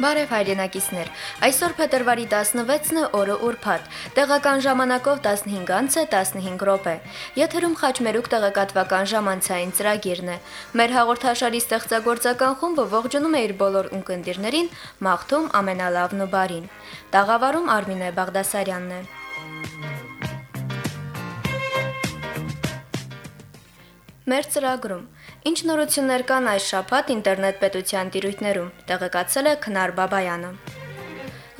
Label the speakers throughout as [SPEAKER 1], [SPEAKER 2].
[SPEAKER 1] Բարև հայրենակիցներ։ Այսօր փետրվարի 16-ն է օրը ուրբաթ։ Տեղական ժամանակով 15-ից է 15 րոպե։ Եթերում խաչմերուկ տեղեկատվական ժամանցային ծրագիրն է։ Մեր հաղորդաշարի ստեղծագործական խումբը ողջունում է իր բոլոր ունկնդիրներին, մաղթում ամենալավն ու բարին։ Տաղավարում Արմինե Բաղդասարյանն է։ Մեր ծրագրում Ինչ նորություններ կան այս շաբաթ ինտերնետ պետության տիրույթներում, տեղեկացել է Քնար Բաբայանը։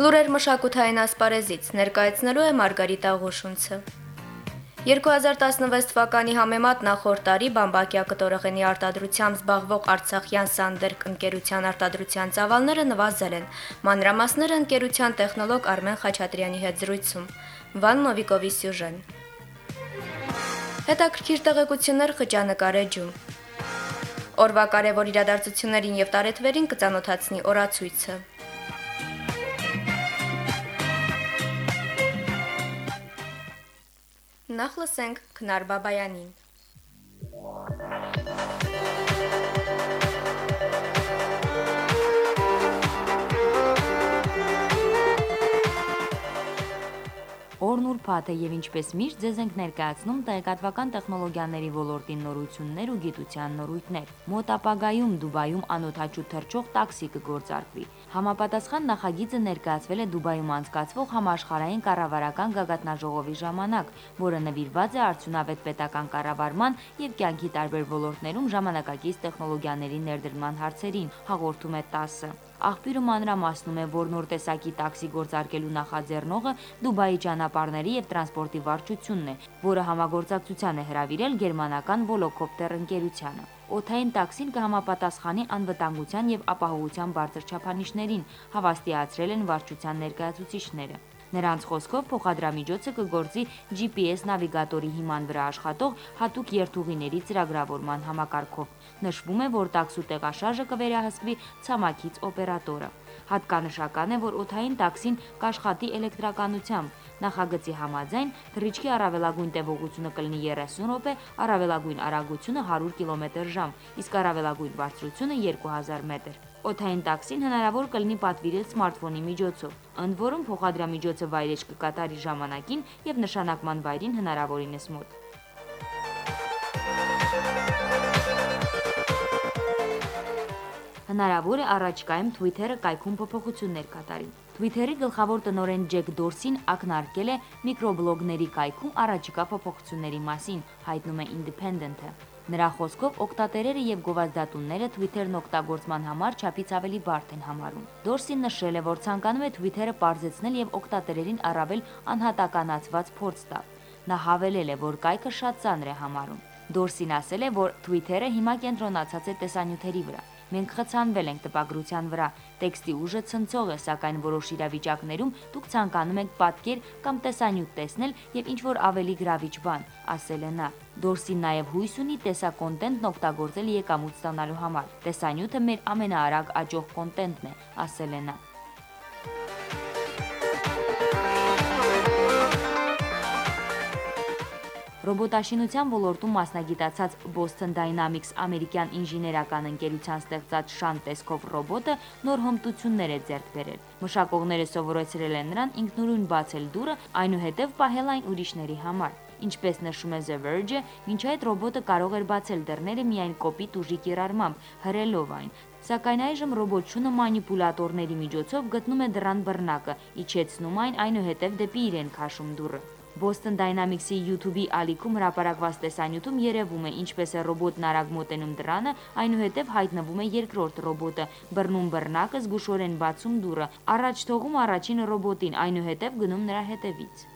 [SPEAKER 1] Լուրեր մշակութային ասպարեզից ներկայացնելու է Մարգարիտա Ղուշունցը։ 2016 թվականի համեմատ նախորդ տարի բամբակյա կտորեղենի արտադրությամբ զբաղվող Արցախյան Սանդերկ ընկերության արտադրության ծավալները նվազել են։ Մանրամասները ընկերության տեխնոլոգ Արմեն Խաչատրյանի հետ զրույցում։ Վան Նովիկովի սյուժեն։ Հետաքրքիր տեղեկություններ խճանկար էջում։ Օրվա կարևոր իրադարձություններին եւ տարեթվերին կցանոթացնի օրացույցը։ Նախ լսենք Քնար Բաբայանին։
[SPEAKER 2] Օրն ուրբաթ է եւ ինչպես միշտ ձեզ ենք ներկայացնում տեղեկատվական տեխնոլոգիաների ոլորտի նորություններ ու գիտության նորույթներ։ Մոտ ապագայում Դուբայում անօթաչու թռչող տաքսի կգործարկվի։ Համապատասխան նախագիծը ներկայացվել է Դուբայում անցկացվող համաշխարհային կառավարական գագաթնաժողովի ժամանակ, որը նվիրված է արդյունավետ պետական կառավարման եւ կյանքի տարբեր ոլորտներում ժամանակակից տեխնոլոգիաների ներդրման հարցերին, հաղորդում է ՏԱՍ-ը։ Աղբյուրը մանրամասնում է, որ նոր տեսակի տաքսի գործարկելու նախաձեռնողը Դուբայի ճանապարհների եւ տրանսպորտի վարչությունն է, որը համագործակցության է հրավիրել գերմանական Volocopter ընկերությանը։ Օթային տաքսին կհամապատասխանի անվտանգության եւ ապահովության բարձր չափանիշներին, հավաստիացրել են վարչության ներկայացուցիչները։ Նրանց խոսքով փոխադրամիջոցը կգործի GPS նավիգատորի հիման վրա աշխատող հատուկ երթուղիների ծրագրավորման համակարգով։ Նշվում է, որ տաքսու տեղաշարժը կվերահսկվի ցամաքից օպերատորը։ Հատկանշական է, որ օթային տաքսին կաշխատի էլեկտրականությամբ։ Նախագծի համաձայն թռիչքի առավելագույն տևողությունը կլինի 30 րոպե, առավելագույն արագությունը 100 կմ/ժ, իսկ առավելագույն բարձրությունը 2000 մետր։ Օթային տաքսին հնարավոր կլինի պատվիրել սմարթֆոնի միջոցով, ընդ որում փոխադրամիջոցը վայրեջ կկատարի ժամանակին եւ նշանակման վայրին հնարավորինս մոտ։ Հնարավոր է առաջկայում Twitter-ը կայքում փոփոխություններ կատարի։ Twitter-ի գլխավոր տնօրեն Ջեք Դորսին ակնարկել է միկրոբլոգների կայքում առաջիկա փոփոխությունների մասին, հայտնում է Independent-ը։ Նրա խոսքով օկտատերերը եւ գովազդատունները Twitter-ն օգտագործման համար չափից ավելի բարդ են համարում։ Դորսին նշել է, որ ցանկանում է Twitter-ը բարձեցնել եւ օկտատերերին առավել անհատականացված փորձ տալ։ Նա հավելել է, որ կայքը շատ ծանր է համարում։ Դորսին ասել է, որ Twitter-ը հիմա կենտրոնացած է տեսանյութերի վրա։ Մենք խցանվել ենք տպագրության վրա։ Տեքստի ուժը ցնցող է, սակայն որոշ իրավիճակներում դուք ցանկանում եք պատկեր կամ տեսանյութ տեսնել եւ ինչ որ ավելի գրավիչ բան, ասել է նա։ Դորսին նաև հույս ունի տեսակոնտենտն օգտագործել եկամուտ ստանալու համար։ Տեսանյութը մեր ամենաարագ աճող կոնտենտն է, ասել է նա։ Ռոբոտաշինության ոլորտում մասնագիտացած Boston Dynamics ամերիկյան ինժեներական ընկերության ստեղծած Շան տեսքով ռոբոտը նոր հմտություններ է ձեռք բերել։ Մշակողները սովորեցրել են նրան ինքնուրույն բացել դուռը, այնուհետև պահել այն ուրիշների համար։ Ինչպես նշում է The Verge, մինչ այդ ռոբոտը կարող էր բացել դռները միայն կոպիտ ուժի կիրառմամբ, հրելով այն, Սակայն այժմ ռոբոտ-շունը մանիպուլատորների միջոցով գտնում է դռան բռնակը, իջեցնում այն, այնուհետև դեպի իրեն քաշում դուռը։ Boston Dynamics-ի YouTube-ի ալիքում հրապարակված տեսանյութում երևում է ինչպես է ռոբոտն արագ մոտենում դրանը, այնուհետև հայտնվում է երկրորդ ռոբոտը, բռնում բռնակը, զգուշորեն բացում դուռը, առաջ թողում առաջին ռոբոտին, այնուհետև գնում նրա հետևից։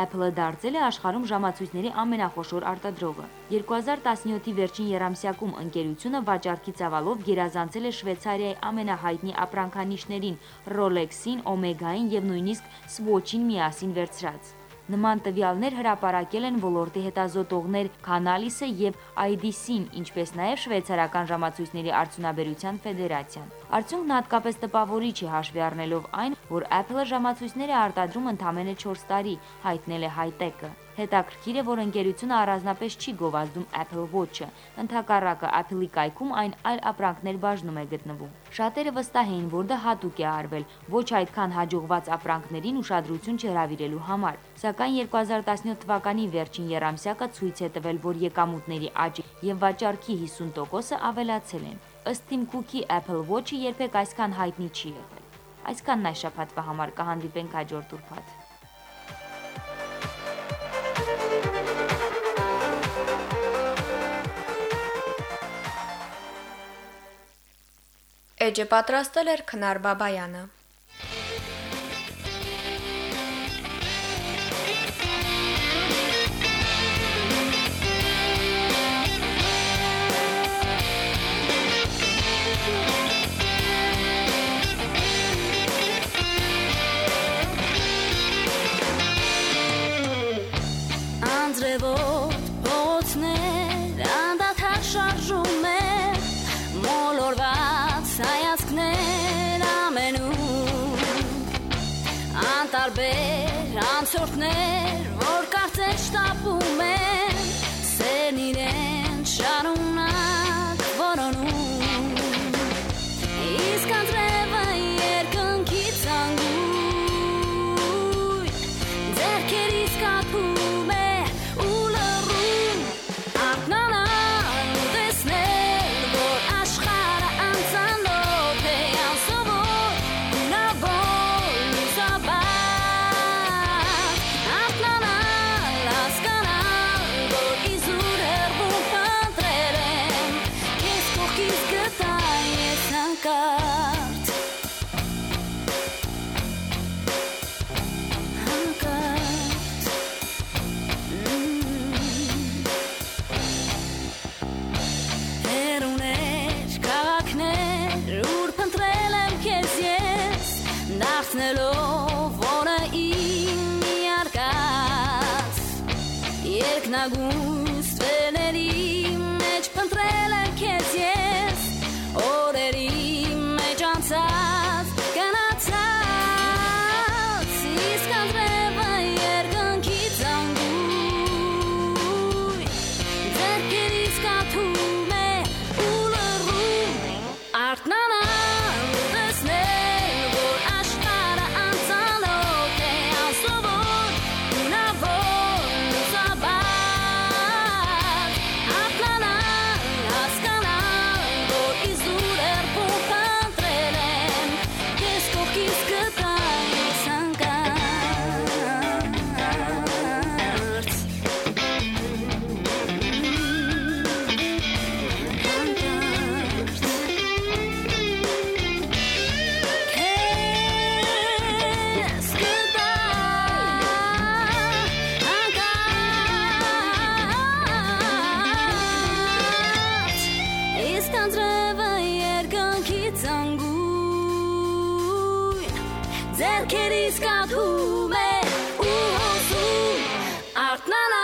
[SPEAKER 2] Apple-ը դարձել է աշխարհում ժամացույցների ամենախոշոր արտադրողը։ 2017-ի վերջին երամսյակում ընկերությունը վաճառքի ծավալով գերազանցել է Շվեյցարիայի ամենահայտնի ապրանքանիշներին՝ Rolex-ին, Omega-ին եւ նույնիսկ Swatch-ին միասին վերցրած։ Նման տվյալներ հրապարակել են ոլորտի հետազոտողներ Canalys-ը եւ IDC-ն, ինչպես նաեւ շվեյցարական ժամացույցների արդյունաբերության ֆեդերացիան։ Արդյունքն հատկապես տպավորիչ է հաշվի առնելով այն, որ Apple-ը ժամացույցներ է արտադրում ընդամենը 4 տարի, հայտնել է Hightech-ը։ Հետաքրքիր է, որ ընկերությունը առանձնապես չի գովազդում Apple Watch-ը, ընդհակառակը Apple-ի կայքում այն այլ ապրանքներ բաժնում է գտնվում։ Շատերը վստահ էին, որ դա հատուկ է արվել, ոչ այդքան հաջողված ապրանքներին ուշադրություն չհրավիրելու համար։ Սակայն 2017 թվականի վերջին երամսյակը ցույց է տվել, որ եկամուտների աճ եւ վաճառքի 50%-ը ավելացել են։ Ըստ Tim Cook-ի Apple Watch-ը երբեք այսքան հայտնի չի եղել։ Այսքանն այս շաբաթվա համար կհանդիպենք հաջորդ ուրբաթ։
[SPEAKER 1] Էջը պատրաստել էր Քնար Բաբայանը։
[SPEAKER 3] տարբեր անցորդներ, lagoon Ձերքերիս կատում է ու հոսում Արտնանալ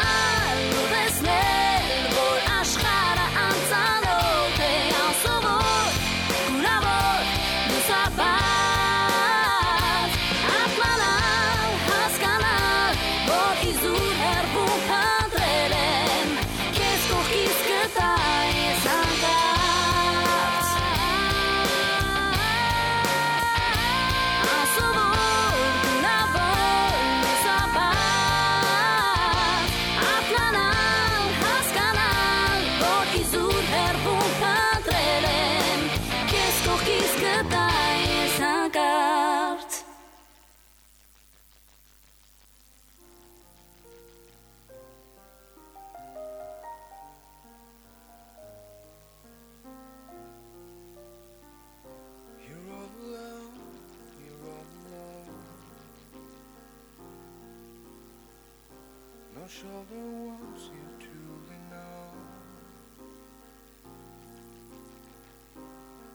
[SPEAKER 4] you truly know.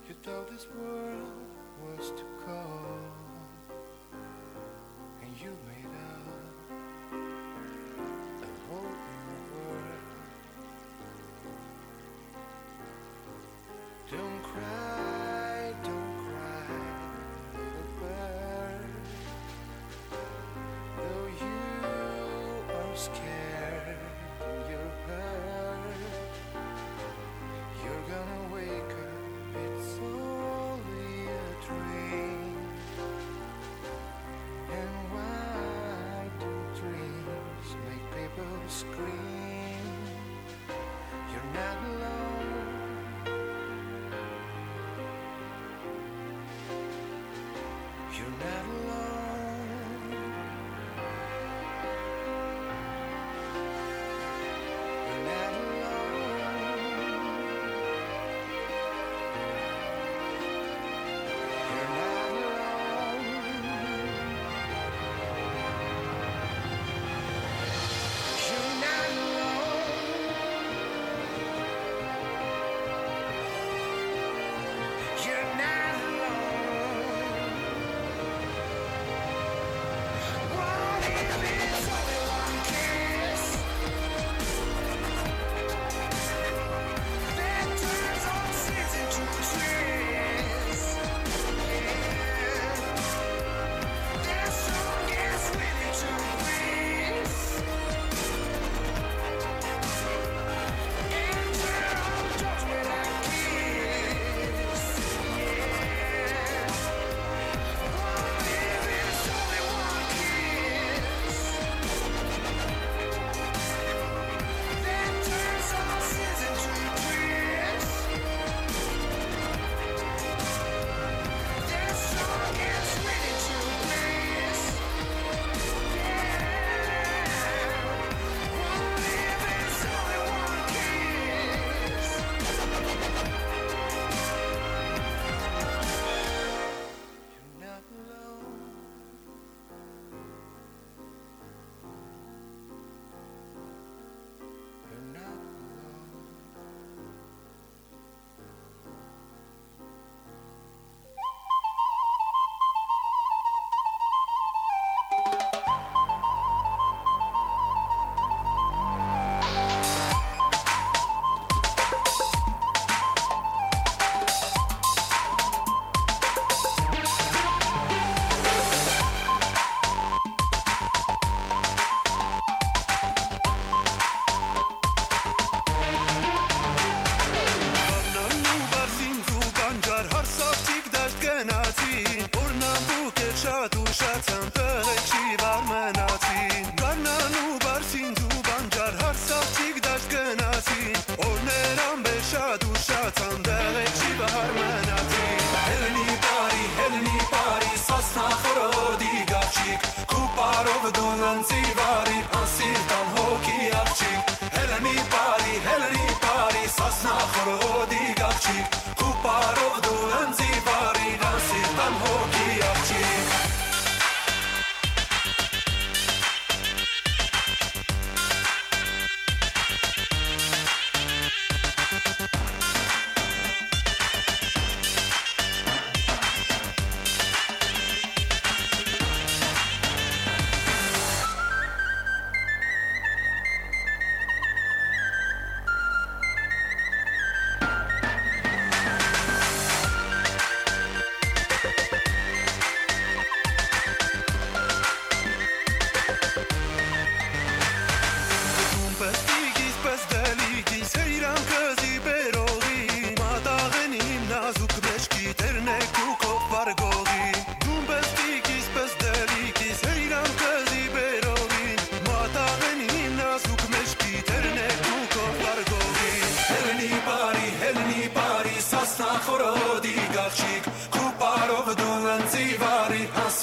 [SPEAKER 4] You thought this world scream. You're not alone. You're not alone.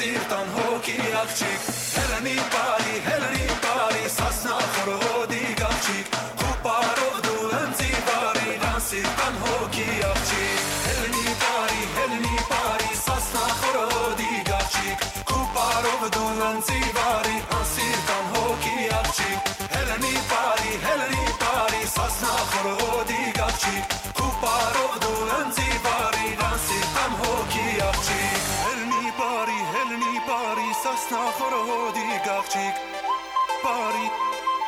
[SPEAKER 5] írtam, hol kiakcsik, elemi pár. խորոհոդի գաղճիկ բարի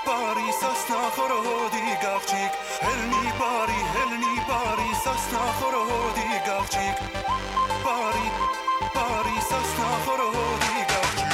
[SPEAKER 5] բարի սասնա խորոհոդի գաղճիկ հելնի բարի հելնի բարի սասնա խորոհոդի գաղճիկ բարի բարի սասնա խորոհոդի գաղճիկ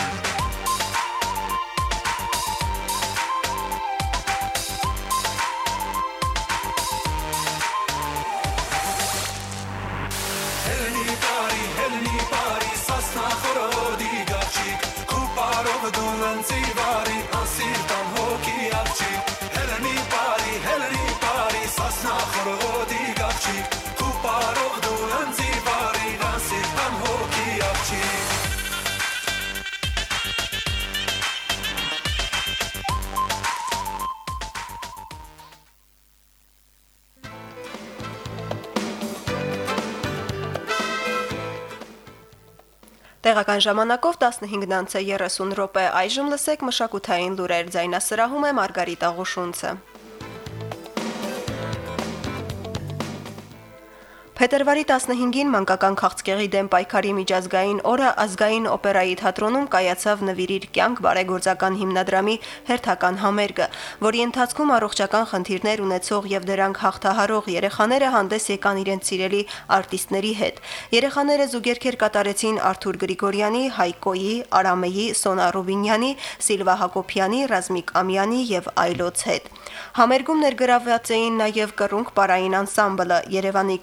[SPEAKER 6] Տեղական ժամանակով 15-ից 30 րոպե այժմ լսեք մշակութային լուրեր ձայնասրահում է Մարգարիտ Աղուշունցը։ Փետրվարի 15-ին մանկական քաղցկեղի դեմ պայքարի միջազգային օրը ազգային օպերայի թատրոնում կայացավ Նվիրիր կյանք բարեգործական հիմնադրամի հերթական համերգը, որի ընթացքում առողջական խնդիրներ ունեցող եւ դրանք հաղթահարող երեխաները հանդես եկան իրենց սիրելի արտիստների հետ։ Երեխաները զուգերքեր կատարեցին Արթուր Գրիգորյանի, Հայկոյի, Արամեի, Սոնա Ռուբինյանի, Սիլվա Հակոբյանի, Ռազմիկ Ամյանի եւ այլոց հետ։ Համերգում ներգրավված էին նաեւ կռունկ պարային անսամբլը, Երևանի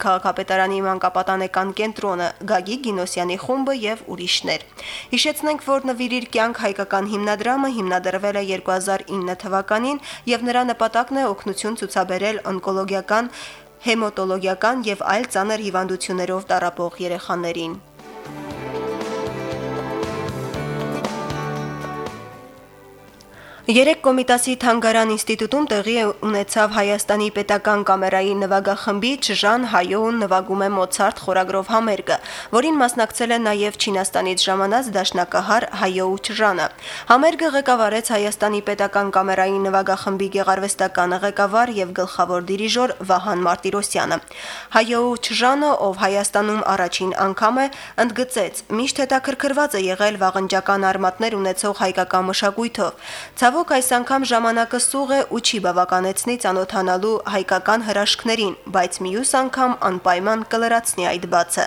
[SPEAKER 6] քաղաքապետարանի մանկապատանեկան կենտրոնը, Գագիկ Գինոսյանի խումբը եւ ուրիշներ։ Հիշեցնենք, որ նվիրիր կյանք հայկական հիմնադրամը հիմնադրվել է 2009 թվականին եւ նրա նպատակն է օգնություն ցուցաբերել օնկոլոգիական հեմատոլոգիական եւ այլ ծանր հիվանդություններով տառապող երեխաներին։ Երեք Կոմիտասի Թանգարան ինստիտուտում տեղի ունեցավ Հայաստանի պետական կամերայի նվագախմբի Չժան Հայոուն նվագում է Մոցարտ խորագրով համերգը, որին մասնակցել է նաև Չինաստանից ժամանած դաշնակահար Հայոու Չժանը։ Համերգը ղեկավարեց Հայաստանի պետական կամերայի նվագախմբի գեղարվեստական ղեկավար եւ գլխավոր դիրիժոր Վահան Մարտիրոսյանը։ Հայոու Չժանը, ով Հայաստանում առաջին անգամ է, ընդգծեց. «Միշտ հետաքրքրված է եղել վաղնջական արմատներ ունեցող հայկական մշակույթով։ Ցավոք այս անգամ ժամանակը սուղ է ու չի բավականեցնի ճանոթանալու հայկական հրաշքներին, բայց մյուս անգամ անպայման կլրացնի այդ բացը։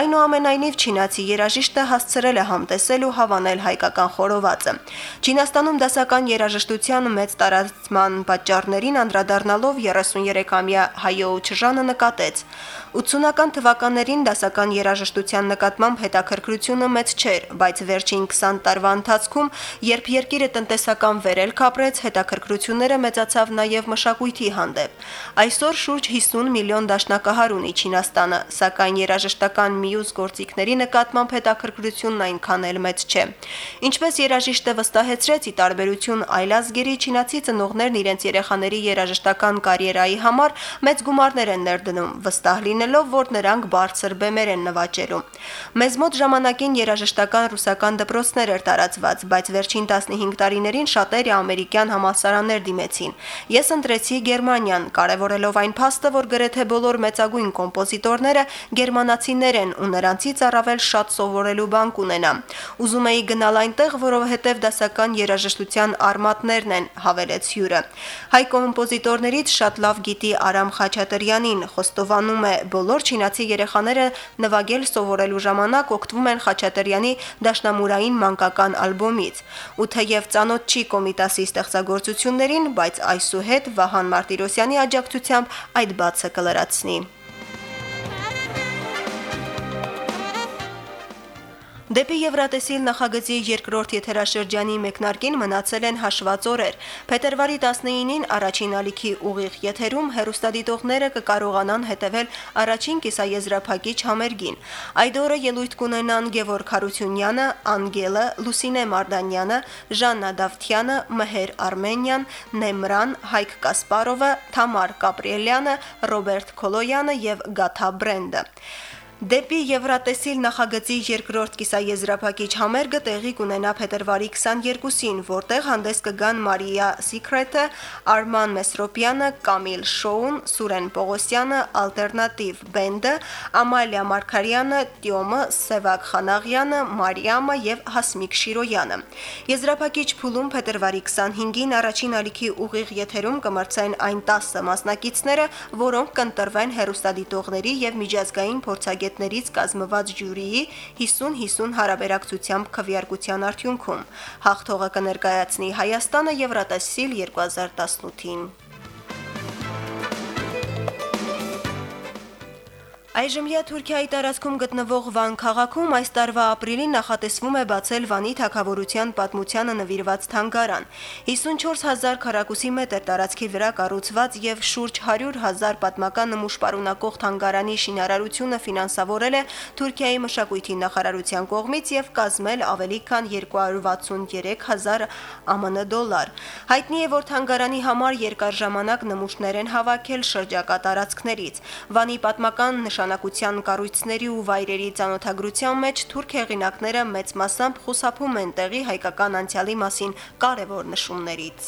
[SPEAKER 6] Այնուամենայնիվ չինացի երաժիշտը հասցրել է համտեսել ու հավանել հայկական խորովածը։ Չինաստանում դասական երաժշտության մեծ տարածման պատճառներին անդրադառնալով 33-ամյա Հայոու Չժանը նկատեց. 80-ական թվականներին դասական երաժշտության նկատմամբ հետաքրքրությունը մեծ չէր, բայց վերջին 20 տարվա ընթացքում, երբ երկիրը տնտեսական վերելք ապրեց, հետաքրքրությունները մեծացավ նաև մշակույթի հանդեպ։ Այսօր շուրջ 50 միլիոն դաշնակահար ունի Չինաստանը, սակայն երաժշտական միուս գործիքների նկատմամբ հետաքրքրությունն այնքան էլ մեծ չէ։ Ինչպես երաժիշտը վստահեցրեց, ի տարբերություն այլազգերի չինացի ծնողներն իրենց երեխաների երաժշտական կարիերայի համար մեծ գումարներ են ներդնում, վստահ լինելով, որ նրանք բարձր բեմեր են նվաճելու։ Մեզ մոտ ժամանակին երաժշտական ռուսական դպրոցներ էր տարածված, բայց վերջին 15 տարիներին շատ շատերը ամերիկյան համալսարաններ դիմեցին։ Ես ընտրեցի Գերմանիան, կարևորելով այն փաստը, որ գրեթե բոլոր մեծագույն կոմպոզիտորները գերմանացիներ են ու նրանցից առավել շատ սովորելու բան կունենամ։ Ուզում էի գնալ այնտեղ, որովհետև դասական երաժշտության արմատներն են, հավելեց հյուրը։ Հայ կոմպոզիտորներից շատ լավ գիտի Արամ Խաչատրյանին, խոստովանում է, բոլոր չինացի երեխաները նվագել սովորելու ժամանակ օգտվում են Խաչատրյանի դաշնամուրային մանկական ալբոմից։ Ու թեև ծանոթ չի Կոմիտասի ստեղծագործություններին, բայց այսուհետ Վահան Մարտիրոսյանի աջակցությամբ այդ բացը կլրացնի։ Դեպի Եվրատեսիլ նախագծի երկրորդ եթերաշրջանի մեկնարկին մնացել են հաշված օրեր։ Փետրվարի 19-ին առաջին ալիքի ուղիղ եթերում հերոստադիտողները կկարողանան հետևել առաջին կիսաեզրափակիչ համերգին։ Այդ օրը ելույթ կունենան Գևորգ Հարությունյանը, Անգելը, Լուսինե Մարդանյանը, Ժաննա Դավթյանը, Մհեր Արմենյան, Նեմրան, Հայկ Կասպարովը, Թամար Կապրիելյանը, Ռոբերտ Քոլոյանը եւ Գաթա Բրենդը։ Դեպի Եվրատեսիլ նախագծի երկրորդ կիսաեզրափակիչ համերգը տեղի կունենա փետրվարի 22-ին, որտեղ հանդես կգան Մարիա Սիկրեթը, Արման Մեսրոպյանը, Կամիլ Շոուն, Սուրեն Պողոսյանը, Ալտերնատիվ բենդը, Ամալիա Մարկարյանը, Տյոմը, Սևակ Խանաղյանը, Մարիամը եւ Հասմիկ Շիրոյանը։ Եզրափակիչ փուլում փետրվարի 25-ին առաջին ալիքի ուղիղ եթերում կմրցային այն 10 մասնակիցները, որոնք կընտրվեն հերոստադիտողների եւ միջազգային փորձագետ մասնագետներից կազմված ժյուրիի 50-50 հարաբերակցությամբ քվեարկության արդյունքում հաղթողը կներկայացնի Հայաստանը Եվրատեսիլ 2018-ին։ Այժմյա Թուրքիայի տարածքում գտնվող Վան քաղաքում այս տարվա ապրիլին նախատեսվում է բացել Վանի թակավորության պատմությանը նվիրված թանգարան։ 54000 քառակուսի մետր տարածքի վրա կառուցված եւ շուրջ 100000 պատմական նմուշ պարունակող թանգարանի շինարարությունը ֆինանսավորել է Թուրքիայի մշակույթի նախարարության կողմից եւ կազմել ավելի քան 263000 ԱՄՆ դոլար։ Հայտնի է, որ թանգարանի համար երկար ժամանակ նմուշներ են հավաքել շրջակա տարածքներից։ Վանի պատմական նշան նշանակության կառույցների ու վայրերի ցանոթագրության մեջ թուրք հեղինակները մեծ մասամբ խուսափում են տեղի հայկական անցյալի մասին կարևոր նշումներից։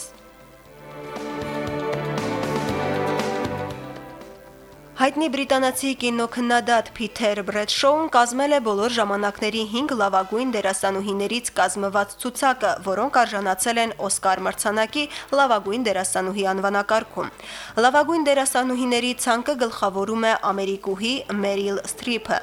[SPEAKER 6] Հայտնի բրիտանացի կինոքննադատ Փիթեր Բրեդշոուն կազմել է բոլոր ժամանակների 5 լավագույն դերասանուհիներից կազմված ցուցակը, որոնք արժանացել են Օսկար մրցանակի լավագույն դերասանուհի անվանակարգում։ Լավագույն դերասանուհիների ցանկը գլխավորում է ամերիկուհի Մերիլ Սթրիփը։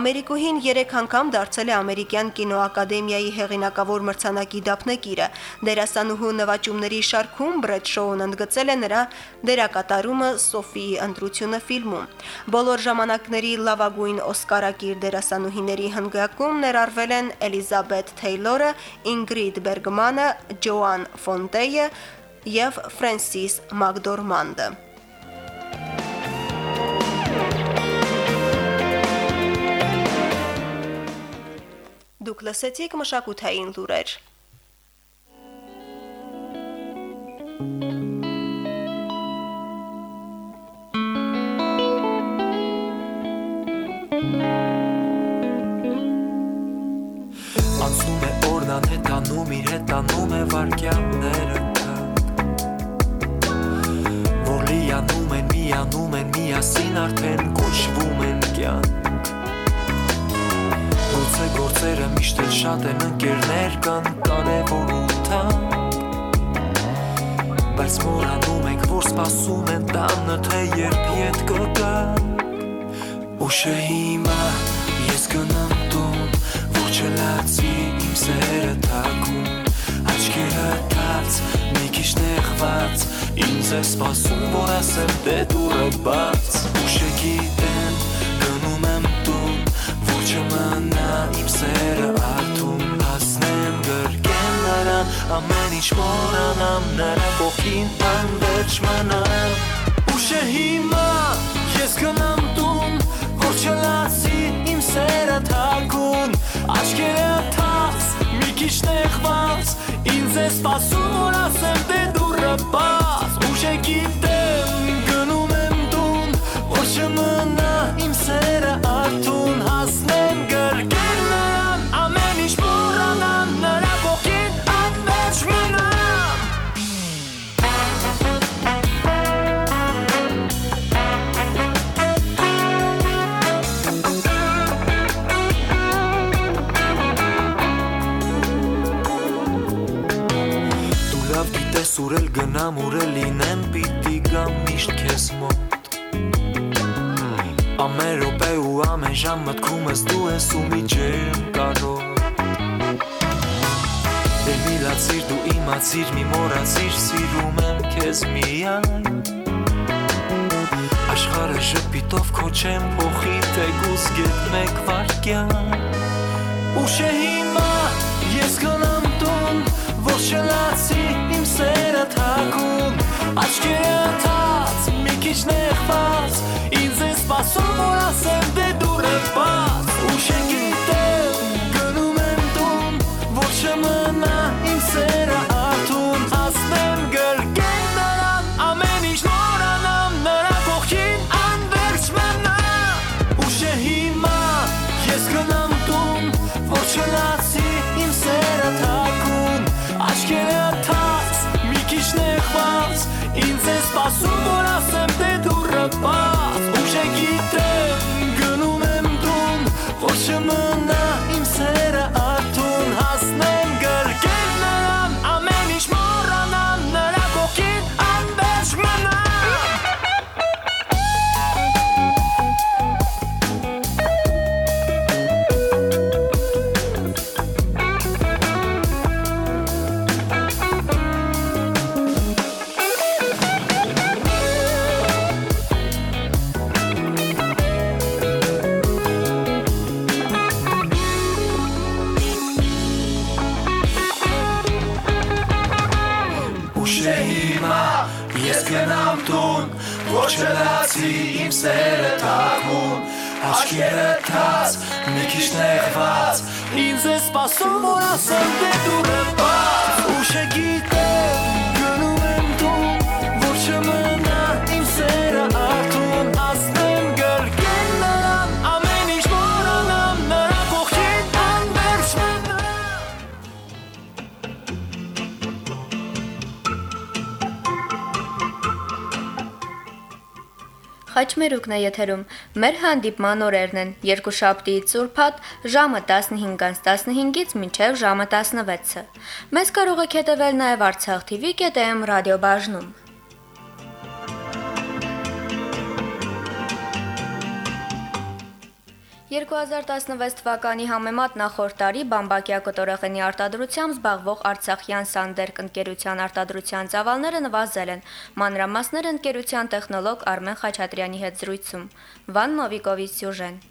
[SPEAKER 6] Ամերիկուհին 3 անգամ դարձել է ամերիկյան կինոակադեմիայի հեղինակավոր մրցանակի դափնեկիրը։ Դերասանուհու նվաճումների շարքում Բրեդշոուն ընդգծել է նրա դերակատարումը Սոֆիի ընտրությունը ֆիլմ ֆիլմում։ Բոլոր ժամանակների լավագույն Օսկարակիր դերասանուհիների հնգակում ներառվել են Էլիզաբեթ Թեյլորը, Ինգրիդ Բերգմանը, Ջոան Ֆոնտեյը եւ Ֆրենսիս Մակդորմանդը։ Դուք լսեցիք մշակութային լուրեր։
[SPEAKER 7] Անցնում է անհետանում իր հետանում է վարկյանները թանկ Որ լիանում են, միանում են, միասին արդեն կոչվում են կյանք Գուցե գործերը միշտ էլ շատ են ընկերներ կան կարևոր ու թանկ Բայց մոռանում ենք, որ սպասում են տանը, թե երբ ետ կգա Ուշը հիմա ես գնամ տուն չլացի իմ սերը թակում Աչքերը թած, մի քիչ նեղված Ինձ է սպասում, որ ասեմ դե դուրը բաց Ուշը գիտեմ, գնում եմ տուն Որ չմնա իմ սերը արթուն Հասնեմ գրկեմ նրան Ամեն ինչ մորանամ Նրա կողքին անվերջ մնամ Ուշը հիմա, ես գնամ տուն Որ չլացի իմ սերը թակուն Աչքերը թաց, մի քիչ նեղված Ինձ է սպասում, որ ասեմ դե դուրը բաց Ուշ է էլ լինեմ, պիտի գամ միշտ քեզ մոտ Ամեն րոպե ու ամեն ժամ մտքումս դու ես ու մի ջերմ կարող Դե մի լացիր դու իմացիր, մի մոռացիր, սիրում եմ քեզ միայն Աշխարհը ժպիտով քո չեմ փոխի, թեկուս գետ մեկ վարկյան Ուշ է սպասում, որ ասեմ դե դուրը բաց Ուշ է գիտեմ, գնում եմ տուն, որ չմնա իմ սերը արթուն Հասնեմ գրկեն նրան, ամեն ինչ նորանամ, նրա կողքին անվերջ մնամ Ուշ է հիմա, ես գնամ տուն, որ չլացի իմ սերը թակուն Աչքերը թաց, մի քիչ նեղված, ինձ է սպասում, որ ասեմ դե դուրը բաց Աչքերը թաց, մի քիչ նեղված, ինձ է սպասում, որ ասեմ դե դուրը բաց Ուշ է գիտեմ,
[SPEAKER 1] Խաչմերուկն է եթերում։ Մեր հանդիպման օրերն են՝ երկուշաբթիից Սուրբաթ ժամը 15-ից 15-ից մինչև ժամը 16-ը։ Մեզ կարող եք հետևել նաև Արցախ TV.am ռադիոբաժնում։ 2016 թվականի համեմատ նախորդ տարի բամբակյա կտորեղենի արտադրությամբ զբաղվող Արցախյան Սանդերկ ընկերության արտադրության ծավալները նվազել են։ Մանրամասներ ընկերության տեխնոլոգ Արմեն Խաչատրյանի հետ զրույցում։ Վան Նովիկովի սյուժեն։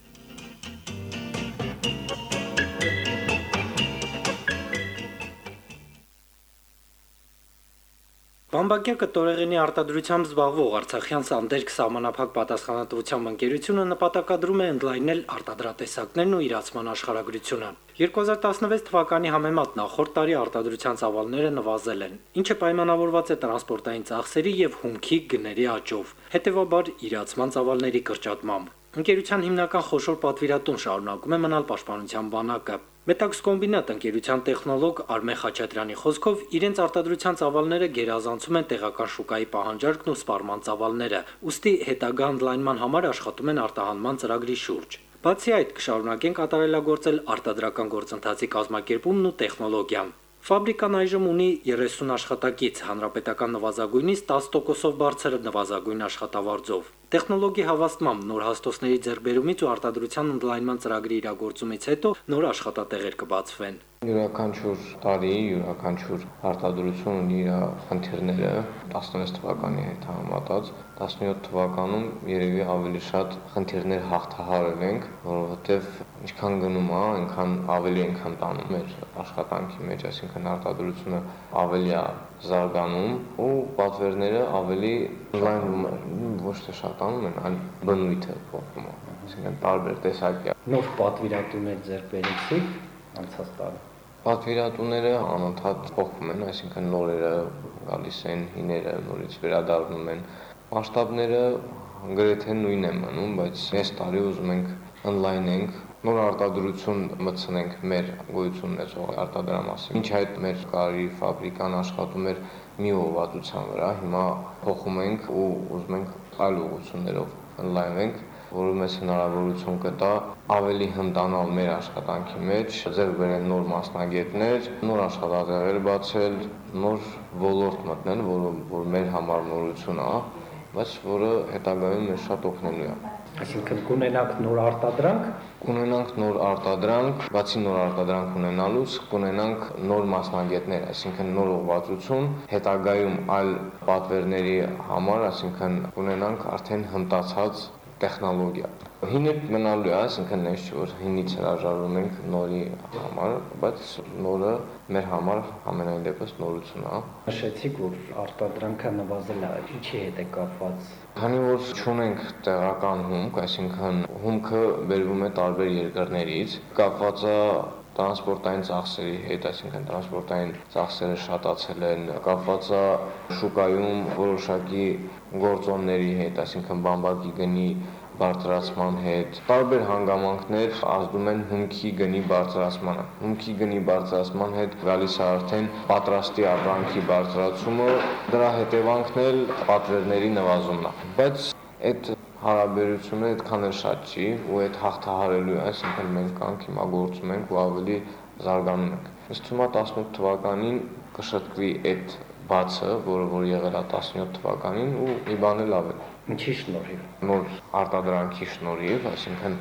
[SPEAKER 8] Բամբակյա կտորեղենի արտադրությամբ զբաղվող Արցախյան Սանդերկ սահմանափակ պատասխանատվությամբ ընկերությունը նպատակադրում է ընդլայնել արտադրատեսակներն ու իրացման աշխարհագրությունը։ 2016 թվականի համեմատ նախորդ տարի արտադրության ծավալները նվազել են, ինչը պայմանավորված է տրանսպորտային ծախսերի եւ հումքի գների աճով, հետեւաբար իրացման ծավալների կրճատմամբ։ Ընկերության հիմնական խոշոր պատվիրատուն շարունակում է մնալ պաշտպանության բանակը։ Մետաքս կոմբինատ ընկերության տեխնոլոգ Արմեն Խաչատրյանի խոսքով իրենց արտադրության ծավալները գերազանցում են տեղական շուկայի պահանջարկն ու սպառման ծավալները, ուստի հետագա ընդլայնման համար աշխատում են արտահանման ծրագրի շուրջ։ Բացի այդ, կշարունակեն կատարելագործել արտադրական գործընթացի կազմակերպումն ու տեխնոլոգիան։ Ֆաբրիկան այժմ ունի 30 աշխատակից, հանրապետական նվազագույնից 10%-ով բարձր նվազագույն աշխատավարձով։ Տեխնոլոգի հավաստմամբ նոր հաստոցների ձեռքբերումից ու արտադրության ընդլայնման ծրագրի իրագործումից հետո նոր աշխատատեղեր կբացվեն։
[SPEAKER 9] Յուրաքանչյուր տարի, յուրաքանչյուր արտադրություն ունի իր խնդիրները 16 թվականի հետ համեմատած 17 թվականում երևի ավելի շատ խնդիրներ հաղթահարել ենք, որովհետև ինչքան գնում է, այնքան ավելի ենք տանում մեր աշխատանքի մեջ, այսինքն արտադրությունը ավելի է զարգանում ու պատվերները ավելի լայնում են, ոչ թե շատանում են, այլ բնույթը փոխվում է, այսինքն տարբեր տեսակի
[SPEAKER 10] նոր պատվիրատուներ ձեռք բերեցիք անցած տարի
[SPEAKER 9] Պատվիրատուները անընդհատ փոխվում են, այսինքն նորերը գալիս են, հիները նորից վերադառնում են։ Մասշտաբները գրեթե նույնն են մնում, բայց այս տարի ուզում ենք ընդլայնենք նոր արտադրություն մտցնենք մեր գոյություն ունեցող արտադրամասի։ Ինչ այդ մեր կարի ֆաբրիկան աշխատում էր մի ուղղվածության վրա, հիմա փոխում ենք ու ուզում ենք այլ ուղղություններով ընդլայնենք որը մեզ հնարավորություն կտա ավելի հմտանալ մեր աշխատանքի մեջ, ձեռք բերել նոր մասնագետներ, նոր աշխատատեղեր բացել, նոր ոլորտ մտնել, որը որ մեր համար նորություն է, բայց որը հետագայում մեզ շատ օգնելու է։
[SPEAKER 10] Այսինքն կունենանք նոր արտադրանք,
[SPEAKER 9] կունենանք նոր արտադրանք, բացի նոր արտադրանք ունենալուց, կունենանք նոր մասնագետներ, այսինքն նոր ուղղվածություն, հետագայում այլ պատվերների համար, այսինքն կունենանք արդեն հմտացած տեխնոլոգիա։ Հինը մնալու է, այսինքն այս չէ որ հինից հրաժարվում ենք նորի համար, բայց նորը մեր համար ամենայն դեպս նորություն է։
[SPEAKER 10] Նշեցիք, որ արտադրանքը նվազել է, ինչի հետ է կապված։
[SPEAKER 9] Քանի որ չունենք տեղական հումք, այսինքն հումքը բերվում է տարբեր երկրներից, կապված է տրանսպորտային ծախսերի հետ, այսինքն տրանսպորտային ծախսերը շատացել են, կապված է շուկայում որոշակի գործոնների հետ, այսինքն բամբակի գնի բարձրացման հետ տարբեր հանգամանքներ ազդում են հումքի գնի բարձրացմանը։ Հումքի գնի բարձրացման հետ գալիս է արդեն պատրաստի ապրանքի բարձրացումը, դրա հետևանքն էլ պատվերների նվազումն է։ Բայց այդ հարաբերությունը այդքան էլ շատ չի ու այդ հաղթահարելու է, այսինքն մենք կանք հիմա գործում ենք ու ավելի զարգանում ենք։ Ըստ է 18 թվականին կշտկվի այդ բացը, որը որ եղել է 17 թվականին ու մի բան էլ ավել։
[SPEAKER 10] Ինչի շնորհիվ։
[SPEAKER 9] Նոր արտադրանքի շնորհիվ, այսինքն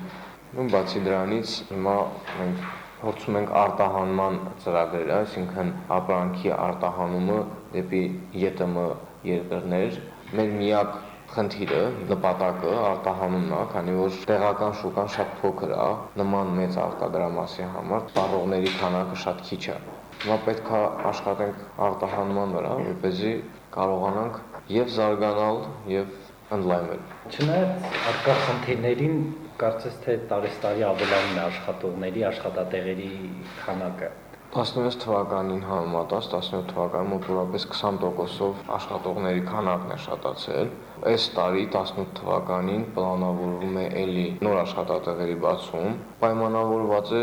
[SPEAKER 9] ու բացի դրանից հիմա մենք փորձում ենք արտահանման ծրագրերը, այսինքն ապրանքի արտահանումը դեպի ԵՏՄ երկրներ։ Մեր միակ խնդիրը, նպատակը արտահանումն է, քանի որ տեղական շուկան շատ փոքր է, նման մեծ արտադրամասի համար սպառողների քանակը շատ քիչ է։ Հիմա պետք է աշխատենք արտահանման վրա, որպեսզի կարողանանք եւ զարգանալ եւ ընդլայնվել։
[SPEAKER 10] Չնայած արկա խնդիրներին կարծես թե տարեստարի ավելանում է աշխատողների, աշխատատեղերի քանակը
[SPEAKER 9] 16 թվականին համեմատած 17 թվականի մոտավորապես 20%-ով աշխատողների քանակն է շատացել։ Այս տարի 18 թվականին պլանավորվում է ելի նոր աշխատատեղերի բացում։ Պայմանավորված է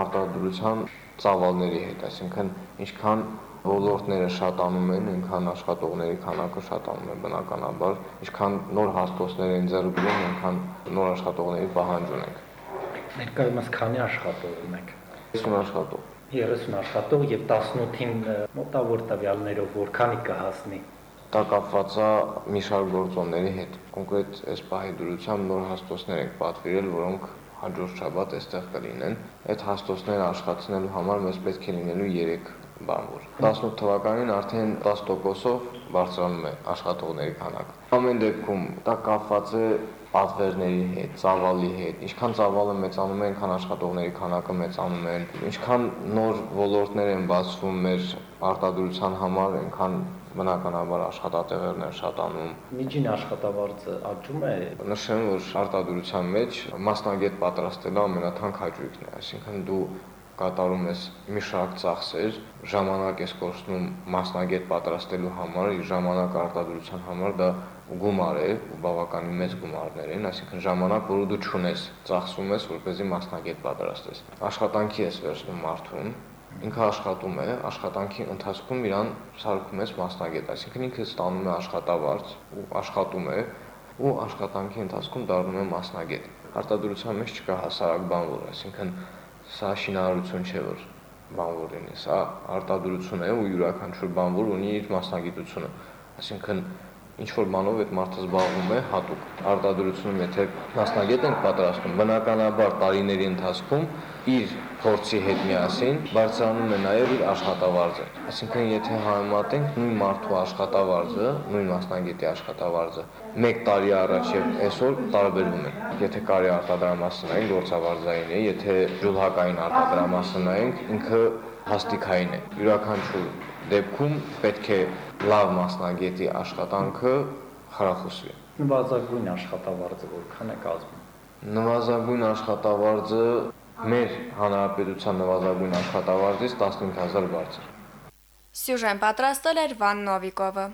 [SPEAKER 9] արտադրության ծավալների հետ, այսինքն ինչքան ոլորտները շատանում են, այնքան աշխատողների քանակը շատանում է բնականաբար, ինչքան նոր հաստոցներ են ձեռք բերում, այնքան նոր աշխատողների պահանջ ունենք։
[SPEAKER 10] Ներկայումս քանի աշխատող ունեք։
[SPEAKER 9] 50 աշխատող։
[SPEAKER 10] 30 աշխատող եւ 18-ին մոտավոր տվյալներով որքանի կհասնի։
[SPEAKER 9] Դա կապված է մի շարք գործոնների հետ։ Կոնկրետ այս պահի դրությամբ նոր հաստոցներ ենք պատվիրել, որոնք հաջորդ շաբաթ այստեղ կլինեն։ Այդ հաստոցները աշխատելու համար մեզ պետք է լինելու 3 բանվոր։ 18 թվականին արդեն 10%-ով բարձրանում է աշխատողների քանակը։ Ամեն դեպքում դա կապված է պատվերների հետ, ծավալի հետ, ինչքան ծավալը մեծանում է, այնքան աշխատողների քանակը մեծանում է, ինչքան նոր ոլորտներ են բացվում մեր արտադրության համար, այնքան բնականաբար աշխատատեղերն են շատանում։
[SPEAKER 10] Միջին աշխատավարձը աճում է։
[SPEAKER 9] Նշեմ, որ արտադրության մեջ մասնագետ պատրաստելը ամենաթանկ հաճույքն է, այսինքն դու կատարում ես մի շարք ծախսեր, ժամանակ ես կորցնում մասնագետ պատրաստելու համար, իր ժամանակ արտադրության համար դա գումար է, ու բավականին մեծ գումարներ են, այսինքն ժամանակ, որը դու չունես, ծախսում ես, որպեսզի մասնագետ պատրաստես։ Աշխատանքի ես վերցնում մարդուն, ինքը աշխատում է, աշխատանքի ընթացքում իրան սարքում ես մասնագետ, այսինքն ինքը ստանում է աշխատավարձ ու աշխատում է ու աշխատանքի ընթացքում դառնում է մասնագետ։ Արտադրության մեջ չկա հասարակ բանվոր, այսինքն սա շինարարություն չէ, որ բանվոր լինի, սա արտադրություն է ու յուրաքանչյուր բանվոր ունի իր մասնագիտությունը։ Այսինքն ինչ որ բանով այդ մարդը զբաղվում է հատուկ արտադրությունում եթե մասնագետ ենք պատրաստում բնականաբար տարիների ընթացքում իր փորձի հետ միասին բարձրանում է նաև իր աշխատավարձը այսինքն եթե համեմատենք նույն մարդու աշխատավարձը նույն մասնագետի աշխատավարձը 1 տարի առաջ եւ այսօր տարբերվում են եթե կարի արտադրամասը նայենք գործավարձային է եթե ջուլհակային արտադրամասը նայենք ինքը հաստիկային է յուրաքանչյուր դեպքում պետք է լավ մասնագետի աշխատանքը խրախուսվի։
[SPEAKER 10] Նվազագույն աշխատավարձը որքան է կազմում։
[SPEAKER 9] Նվազագույն աշխատավարձը մեր հանրապետության նվազագույն աշխատավարձից 15000 բարձր։
[SPEAKER 11] Սյուժեն պատրաստել էր Վան Նովիկովը։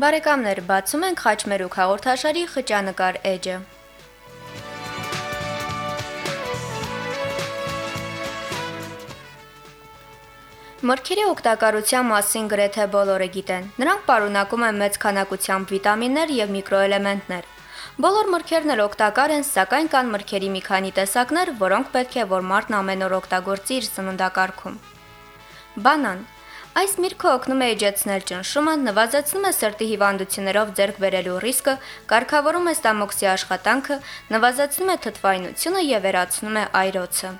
[SPEAKER 1] Բարեկամներ, բացում ենք Խաչմերուկ հաղորդաշարի խճանկար էջը։ Մրգերի օգտակարության մասին գրեթե բոլորը գիտեն։ Նրանք պարունակում են մեծ քանակությամբ վիտամիններ եւ միկրոէլեմենտներ։ Բոլոր մրգերն էլ օգտակար են, սակայն կան մրգերի մի քանի տեսակներ, որոնք պետք է որ մարդն ամեն օր օգտագործի իր սննդակարգում։ Բանան Այս միրգը օգնում է իջեցնել ճնշումը, նվազեցնում է սրտի հիվանդություններով ձեռք բերելու ռիսկը, կարգավորում է ստամոքսի աշխատանքը, նվազեցնում է թթվայնությունը եւ վերացնում է այրոցը։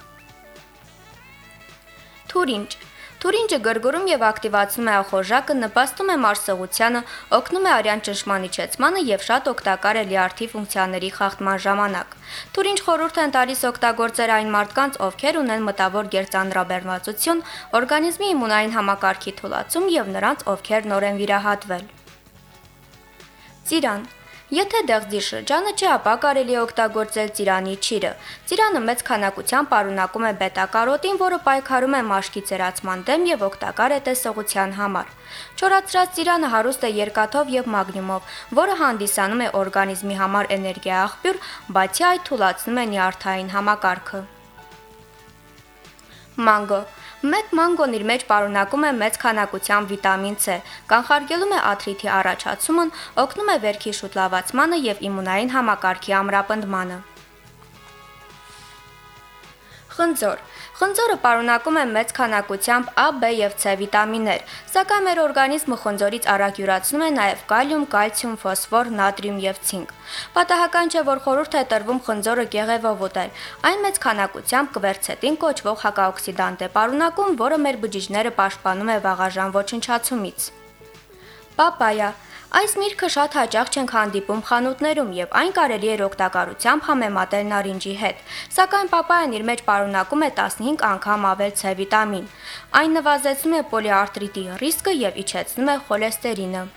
[SPEAKER 1] Թուրինջ Թուրինջը գրգռում եւ ակտիվացնում է ախորժակը, նպաստում է մարսողությանը, օգնում է արյան ճնշման իջեցմանը եւ շատ օգտակար է լյարդի ֆունկցիաների խախտման ժամանակ։ Թուրինջ խորհուրդ են տալիս օգտագործել այն մարդկանց, ովքեր ունեն մտավոր գերծանրաբեռնվածություն, օրգանիզմի իմունային համակարգի թուլացում եւ նրանց, ովքեր նոր են վիրահատվել։ Ծիրան Եթե դեղձի շրջանը չէ, ապա կարելի է օգտագործել ծիրանի ճիրը։ Ծիրանը մեծ քանակությամբ պարունակում է բետա-կարոտին, որը պայքարում է մաշկի ծերացման դեմ եւ օգտակար է տեսողության համար։ Չորացրած ծիրանը հարուստ է երկաթով եւ մագնիումով, որը հանդիսանում է օրգանիզմի համար էներգիա աղբյուր, բացի այդ թուլացնում է նյարդային համակարգը։ Մանգո Մեկ մանգոն իր մեջ պարունակում է մեծ քանակությամբ վիտամին C, կանխարգելում է աթրիթի առաջացումն, օգնում է վերքի շուտ լավացմանը եւ իմունային համակարգի ամրապնդմանը։ Խնձոր Խնձորը պարունակում է մեծ քանակությամբ A, B եւ C վիտամիններ, սակայն մեր օրգանիզմը խնձորից արագ յուրացնում է նաև կալիում, կալցիում, ֆոսֆոր, նատրիում եւ ցինկ։ Պատահական չէ, որ խորհուրդ է տրվում խնձորը գեղևով ուտել։ Այն մեծ քանակությամբ կվերցետին կոչվող հակաօքսիդանտ է պարունակում, որը մեր բջիջները պաշտպանում է վաղաժամ ոչնչացումից։ Պապայա Այս միրգը շատ հաճախ չենք հանդիպում խանութներում եւ այն կարելի է օգտակարությամբ համեմատել նարինջի հետ։ Սակայն պապայան իր մեջ պարունակում է 15 անգամ ավել C վիտամին։ Այն նվազեցնում է պոլիարտրիտի ռիսկը եւ իջեցնում է խոլեստերինը։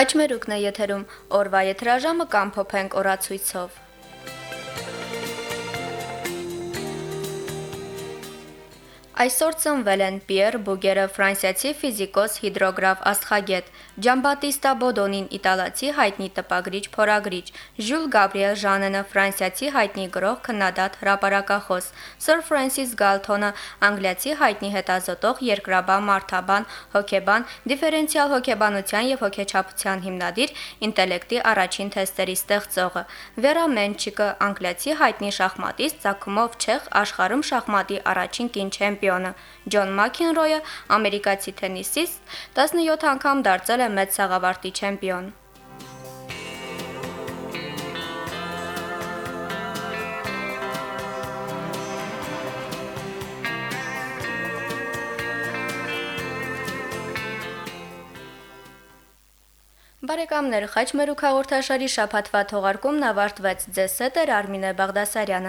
[SPEAKER 1] Խաչմերուկն է եթերում։ Օրվա եթրաժամը կամփոփենք օրացույցով։ Այսօր ծնվել են Պիեր Բուգերը, ֆրանսիացի ֆիզիկոս, հիդրոգրաֆ, աստղագետ, Ջամբատիստա Բոդոնին, իտալացի հայտնի տպագրիչ, փորագրիչ, Ժյուլ Գաբրիել Ժանենը, ֆրանսիացի հայտնի գրող, քննադատ, հրապարակախոս, Սր Ֆրենսիս Գալթոնը, անգլիացի հայտնի հետազոտող, երկրաբան, մարդաբան, հոգեբան, դիֆերենցիալ հոգեբանության եւ հոգեչափության հիմնադիր, ինտելեկտի առաջին թեստերի ստեղծողը, Վերա Մենչիկը, անգլիացի հայտնի շախմատիստ, ցակումով չեխ աշխարհում շախմատի առաջին կին չեմպիոն չեմպիոնը։ Ջոն Մաքենրոյը, ամերիկացի թենիսիստ, 17 անգամ դարձել է մեծ սաղավարտի չեմպիոն։ Բարեկամներ, խաչմերուկ հաղորդաշարի շփաթվա թողարկումն ավարտվեց։ Ձեզ հետ էր Արմինե Բաղդասարյանը։